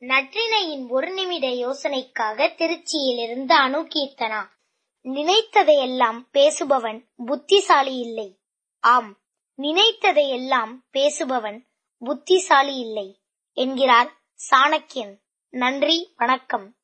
நற்றினையின் ஒரு நிமிட யோசனைக்காக திருச்சியிலிருந்து அணு கீர்த்தனா நினைத்ததையெல்லாம் பேசுபவன் புத்திசாலி இல்லை. ஆம் நினைத்ததையெல்லாம் பேசுபவன் புத்திசாலி இல்லை என்கிறார் சாணக்கியன். நன்றி வணக்கம்.